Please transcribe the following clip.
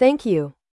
Thank you.